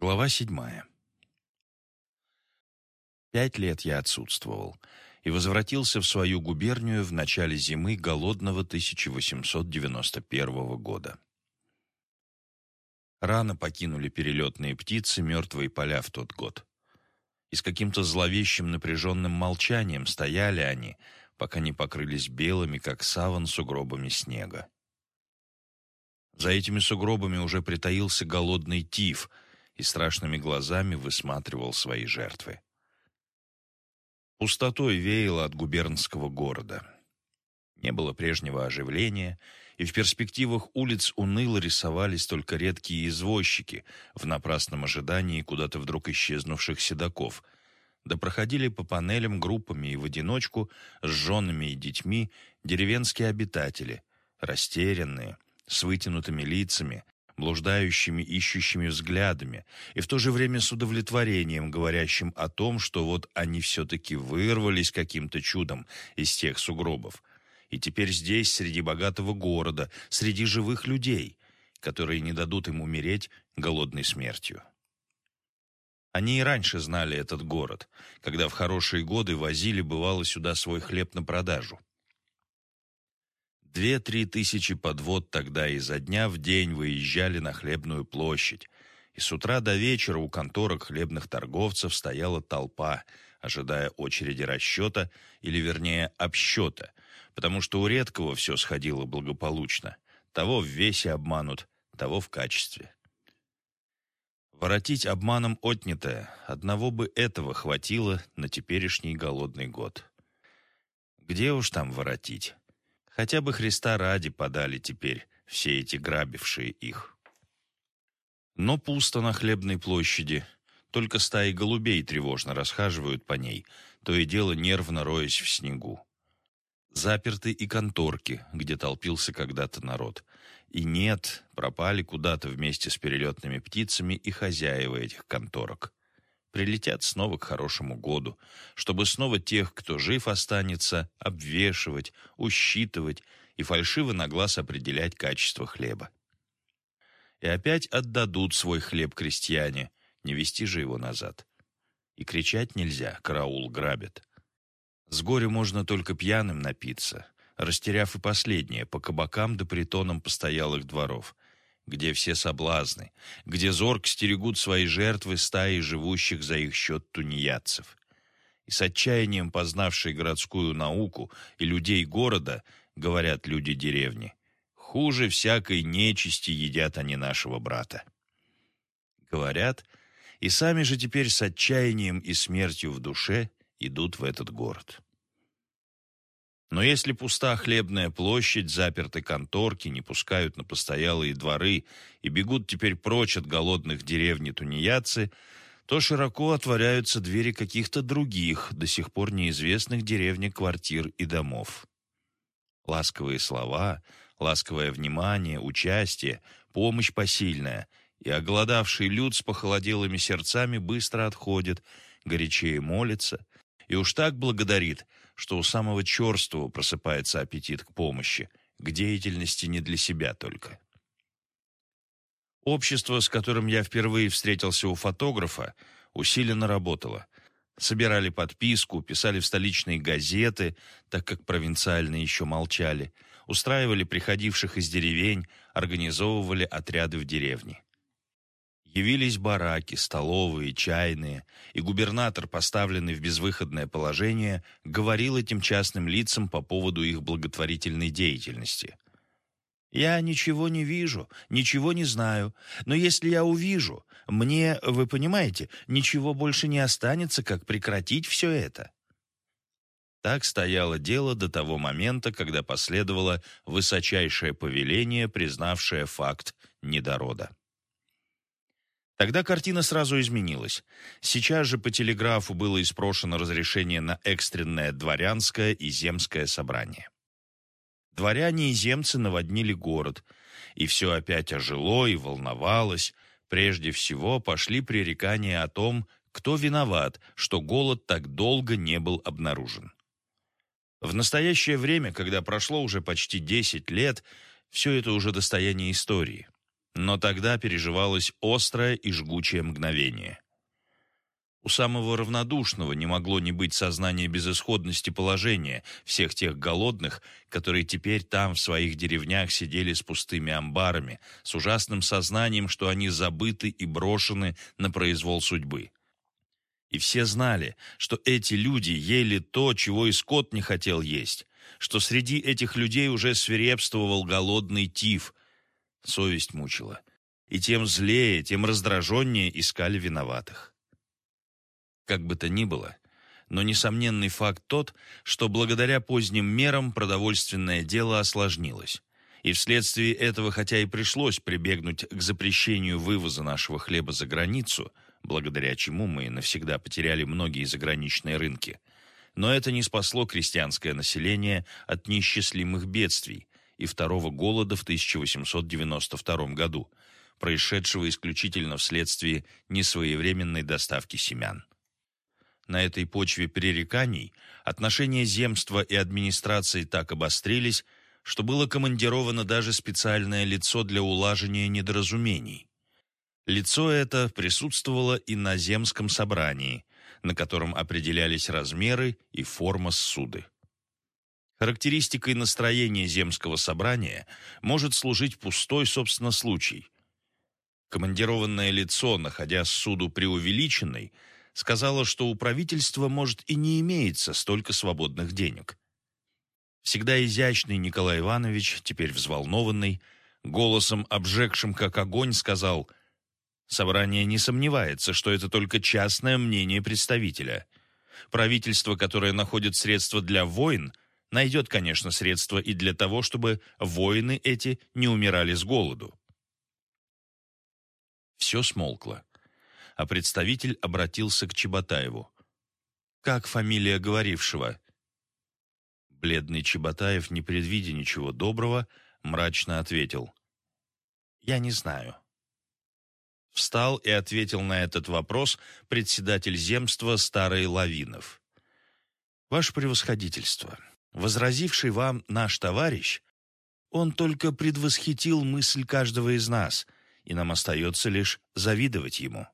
Глава седьмая. Пять лет я отсутствовал и возвратился в свою губернию в начале зимы голодного 1891 года. Рано покинули перелетные птицы мертвые поля в тот год. И с каким-то зловещим напряженным молчанием стояли они, пока не покрылись белыми, как саван, сугробами снега. За этими сугробами уже притаился голодный тиф — и страшными глазами высматривал свои жертвы. Пустотой веяло от губернского города. Не было прежнего оживления, и в перспективах улиц уныло рисовались только редкие извозчики в напрасном ожидании куда-то вдруг исчезнувших седаков, да проходили по панелям группами и в одиночку с женами и детьми деревенские обитатели, растерянные, с вытянутыми лицами, блуждающими, ищущими взглядами, и в то же время с удовлетворением, говорящим о том, что вот они все-таки вырвались каким-то чудом из тех сугробов. И теперь здесь, среди богатого города, среди живых людей, которые не дадут им умереть голодной смертью. Они и раньше знали этот город, когда в хорошие годы возили, бывало, сюда свой хлеб на продажу. Две-три тысячи подвод тогда изо дня в день выезжали на хлебную площадь, и с утра до вечера у конторок хлебных торговцев стояла толпа, ожидая очереди расчета, или вернее обсчета, потому что у редкого все сходило благополучно. Того в весе обманут, того в качестве. Воротить обманом отнятое, одного бы этого хватило на теперешний голодный год. Где уж там воротить? Хотя бы Христа ради подали теперь все эти грабившие их. Но пусто на хлебной площади. Только стаи голубей тревожно расхаживают по ней, то и дело нервно роясь в снегу. Заперты и конторки, где толпился когда-то народ. И нет, пропали куда-то вместе с перелетными птицами и хозяева этих конторок прилетят снова к хорошему году, чтобы снова тех, кто жив останется, обвешивать, усчитывать и фальшиво на глаз определять качество хлеба. И опять отдадут свой хлеб крестьяне, не вести же его назад. И кричать нельзя, караул грабят. С горя можно только пьяным напиться, растеряв и последнее по кабакам да притонам постоялых дворов — где все соблазны, где зорк стерегут свои жертвы стаи живущих за их счет тунеядцев. И с отчаянием познавшие городскую науку и людей города, говорят люди деревни, хуже всякой нечисти едят они нашего брата. Говорят, и сами же теперь с отчаянием и смертью в душе идут в этот город. Но если пуста хлебная площадь, заперты конторки, не пускают на постоялые дворы и бегут теперь прочь от голодных деревни тунеядцы, то широко отворяются двери каких-то других, до сих пор неизвестных деревнях квартир и домов. Ласковые слова, ласковое внимание, участие, помощь посильная, и оголодавший люд с похолоделыми сердцами быстро отходит, горячее молится, и уж так благодарит — что у самого черствого просыпается аппетит к помощи, к деятельности не для себя только. Общество, с которым я впервые встретился у фотографа, усиленно работало. Собирали подписку, писали в столичные газеты, так как провинциальные еще молчали, устраивали приходивших из деревень, организовывали отряды в деревне. Явились бараки, столовые, чайные, и губернатор, поставленный в безвыходное положение, говорил этим частным лицам по поводу их благотворительной деятельности. «Я ничего не вижу, ничего не знаю, но если я увижу, мне, вы понимаете, ничего больше не останется, как прекратить все это». Так стояло дело до того момента, когда последовало высочайшее повеление, признавшее факт недорода. Тогда картина сразу изменилась. Сейчас же по телеграфу было испрошено разрешение на экстренное дворянское и земское собрание. Дворяне и земцы наводнили город, и все опять ожило и волновалось. Прежде всего пошли пререкания о том, кто виноват, что голод так долго не был обнаружен. В настоящее время, когда прошло уже почти 10 лет, все это уже достояние истории – Но тогда переживалось острое и жгучее мгновение. У самого равнодушного не могло не быть сознания безысходности положения всех тех голодных, которые теперь там в своих деревнях сидели с пустыми амбарами, с ужасным сознанием, что они забыты и брошены на произвол судьбы. И все знали, что эти люди ели то, чего и скот не хотел есть, что среди этих людей уже свирепствовал голодный тиф. Совесть мучила. И тем злее, тем раздраженнее искали виноватых. Как бы то ни было, но несомненный факт тот, что благодаря поздним мерам продовольственное дело осложнилось. И вследствие этого, хотя и пришлось прибегнуть к запрещению вывоза нашего хлеба за границу, благодаря чему мы навсегда потеряли многие заграничные рынки, но это не спасло крестьянское население от неисчислимых бедствий и второго голода в 1892 году, происшедшего исключительно вследствие несвоевременной доставки семян. На этой почве перереканий отношения земства и администрации так обострились, что было командировано даже специальное лицо для улаживания недоразумений. Лицо это присутствовало и на земском собрании, на котором определялись размеры и форма ссуды. Характеристикой настроения земского собрания может служить пустой, собственно, случай. Командированное лицо, находя суду преувеличенной, сказала, что у правительства, может, и не имеется столько свободных денег. Всегда изящный Николай Иванович, теперь взволнованный, голосом, обжегшим как огонь, сказал «Собрание не сомневается, что это только частное мнение представителя. Правительство, которое находит средства для войн, найдет, конечно, средства и для того, чтобы воины эти не умирали с голоду». Все смолкло а представитель обратился к Чеботаеву. «Как фамилия говорившего?» Бледный Чеботаев, не предвидя ничего доброго, мрачно ответил. «Я не знаю». Встал и ответил на этот вопрос председатель земства Старый Лавинов. «Ваше превосходительство, возразивший вам наш товарищ, он только предвосхитил мысль каждого из нас, и нам остается лишь завидовать ему»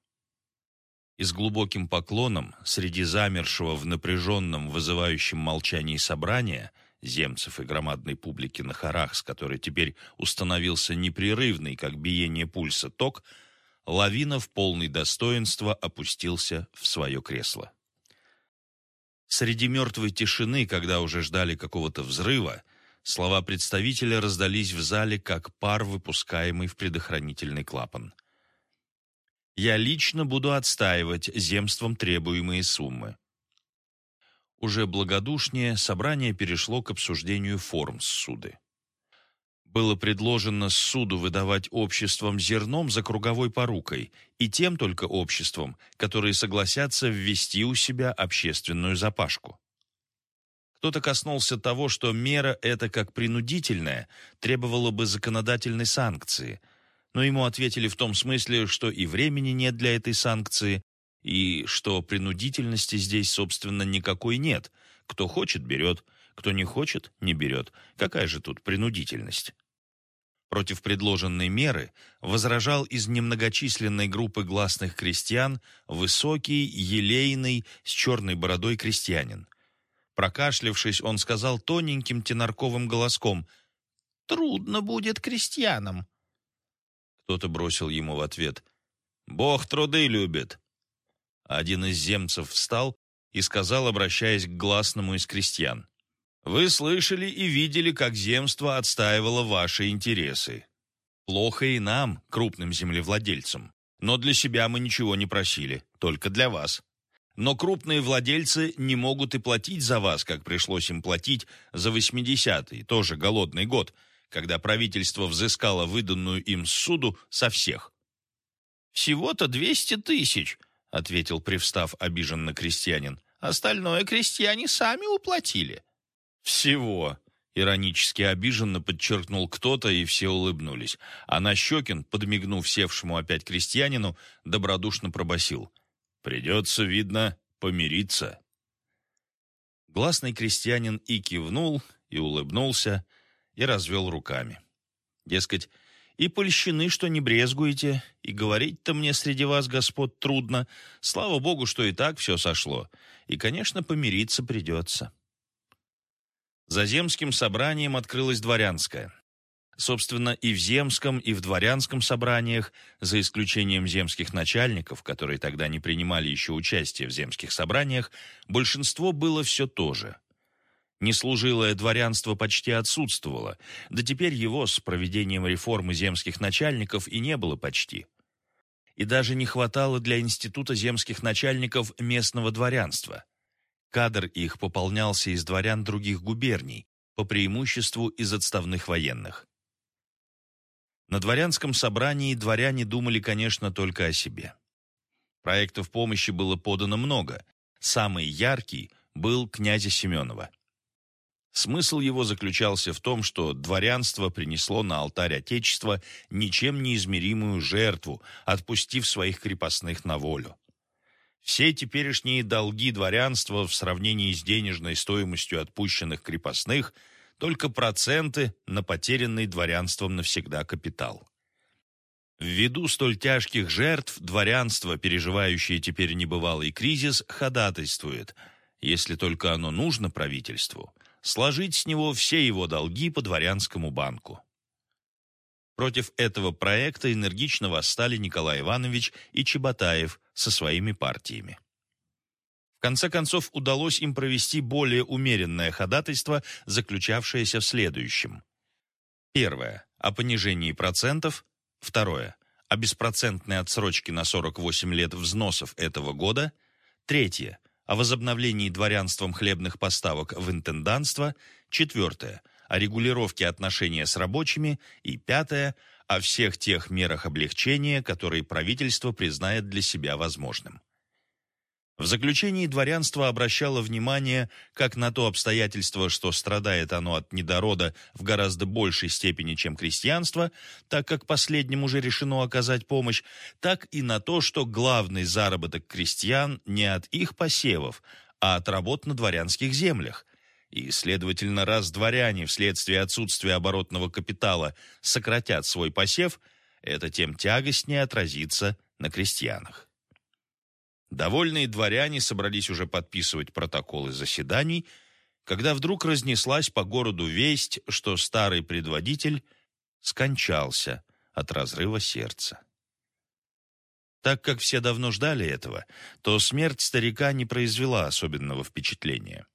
и с глубоким поклоном среди замершего в напряженном, вызывающем молчании собрания земцев и громадной публики на хорах, с которой теперь установился непрерывный, как биение пульса, ток, лавина в полной достоинства опустился в свое кресло. Среди мертвой тишины, когда уже ждали какого-то взрыва, слова представителя раздались в зале, как пар, выпускаемый в предохранительный клапан. Я лично буду отстаивать земством требуемые суммы. Уже благодушнее собрание перешло к обсуждению форм суды. Было предложено суду выдавать обществам зерном за круговой порукой и тем только обществам, которые согласятся ввести у себя общественную запашку. Кто-то коснулся того, что мера эта как принудительная требовала бы законодательной санкции – но ему ответили в том смысле, что и времени нет для этой санкции, и что принудительности здесь, собственно, никакой нет. Кто хочет – берет, кто не хочет – не берет. Какая же тут принудительность? Против предложенной меры возражал из немногочисленной группы гласных крестьян высокий, елейный, с черной бородой крестьянин. Прокашлявшись, он сказал тоненьким тенорковым голоском «Трудно будет крестьянам». Кто-то бросил ему в ответ «Бог труды любит». Один из земцев встал и сказал, обращаясь к гласному из крестьян, «Вы слышали и видели, как земство отстаивало ваши интересы. Плохо и нам, крупным землевладельцам, но для себя мы ничего не просили, только для вас. Но крупные владельцы не могут и платить за вас, как пришлось им платить за 80-й, тоже голодный год, когда правительство взыскало выданную им суду со всех. «Всего-то двести тысяч», — ответил, привстав обиженно крестьянин. «Остальное крестьяне сами уплатили». «Всего», — иронически обиженно подчеркнул кто-то, и все улыбнулись. А Нащекин, подмигнув севшему опять крестьянину, добродушно пробасил: «Придется, видно, помириться». Гласный крестьянин и кивнул, и улыбнулся, и развел руками. Дескать, И польщены, что не брезгуете, и говорить-то мне среди вас, господ, трудно. Слава богу, что и так все сошло. И, конечно, помириться придется. За земским собранием открылась дворянская. Собственно, и в земском, и в дворянском собраниях, за исключением земских начальников, которые тогда не принимали еще участие в земских собраниях, большинство было все то же. Неслужилое дворянство почти отсутствовало, да теперь его с проведением реформы земских начальников и не было почти. И даже не хватало для института земских начальников местного дворянства. Кадр их пополнялся из дворян других губерний, по преимуществу из отставных военных. На дворянском собрании дворяне думали, конечно, только о себе. Проектов помощи было подано много. Самый яркий был князя Семенова. Смысл его заключался в том, что дворянство принесло на алтарь Отечества ничем неизмеримую жертву, отпустив своих крепостных на волю. Все теперешние долги дворянства в сравнении с денежной стоимостью отпущенных крепостных – только проценты на потерянный дворянством навсегда капитал. Ввиду столь тяжких жертв дворянство, переживающее теперь небывалый кризис, ходатайствует, если только оно нужно правительству, сложить с него все его долги по дворянскому банку. Против этого проекта энергично восстали Николай Иванович и Чеботаев со своими партиями конце концов удалось им провести более умеренное ходатайство, заключавшееся в следующем. Первое. О понижении процентов. Второе. О беспроцентной отсрочке на 48 лет взносов этого года. Третье. О возобновлении дворянством хлебных поставок в интенданство. Четвертое. О регулировке отношения с рабочими. И пятое. О всех тех мерах облегчения, которые правительство признает для себя возможным. В заключении дворянство обращало внимание как на то обстоятельство, что страдает оно от недорода в гораздо большей степени, чем крестьянство, так как последним уже решено оказать помощь, так и на то, что главный заработок крестьян не от их посевов, а от работ на дворянских землях. И, следовательно, раз дворяне вследствие отсутствия оборотного капитала сократят свой посев, это тем тягостнее отразится на крестьянах. Довольные дворяне собрались уже подписывать протоколы заседаний, когда вдруг разнеслась по городу весть, что старый предводитель скончался от разрыва сердца. Так как все давно ждали этого, то смерть старика не произвела особенного впечатления.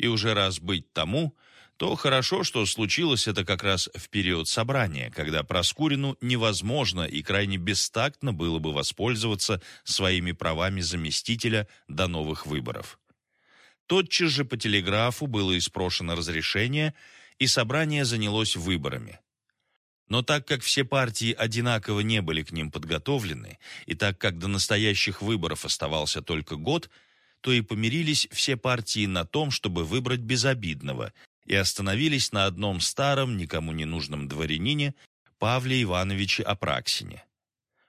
И уже раз быть тому – то хорошо, что случилось это как раз в период собрания, когда Проскурину невозможно и крайне бестактно было бы воспользоваться своими правами заместителя до новых выборов. Тотчас же по телеграфу было испрошено разрешение, и собрание занялось выборами. Но так как все партии одинаково не были к ним подготовлены, и так как до настоящих выборов оставался только год, то и помирились все партии на том, чтобы выбрать безобидного, и остановились на одном старом, никому не нужном дворянине Павле Ивановиче Апраксине.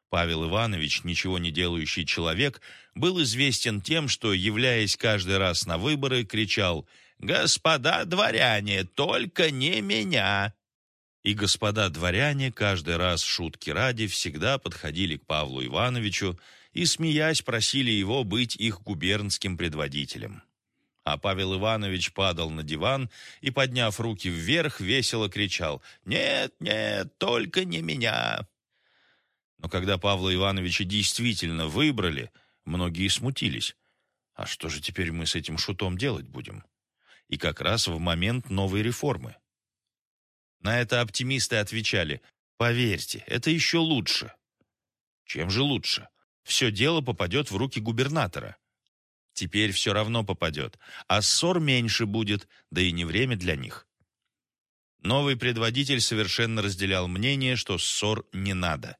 Павел Иванович, ничего не делающий человек, был известен тем, что, являясь каждый раз на выборы, кричал «Господа дворяне, только не меня!» И господа дворяне каждый раз шутки ради всегда подходили к Павлу Ивановичу и, смеясь, просили его быть их губернским предводителем. А Павел Иванович падал на диван и, подняв руки вверх, весело кричал «Нет, нет, только не меня!» Но когда Павла Ивановича действительно выбрали, многие смутились. А что же теперь мы с этим шутом делать будем? И как раз в момент новой реформы. На это оптимисты отвечали «Поверьте, это еще лучше». Чем же лучше? Все дело попадет в руки губернатора. Теперь все равно попадет, а ссор меньше будет, да и не время для них. Новый предводитель совершенно разделял мнение, что ссор не надо.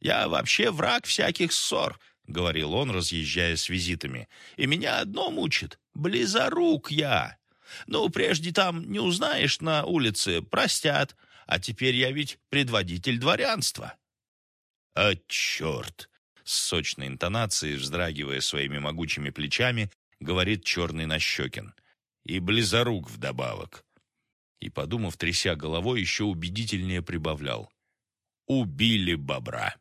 «Я вообще враг всяких ссор», — говорил он, разъезжая с визитами. «И меня одно мучит — близорук я. Ну, прежде там не узнаешь на улице, простят, а теперь я ведь предводитель дворянства». «А черт!» С сочной интонацией, вздрагивая своими могучими плечами, говорит черный Нащекин. И близорук вдобавок. И, подумав, тряся головой, еще убедительнее прибавлял. убили бобра.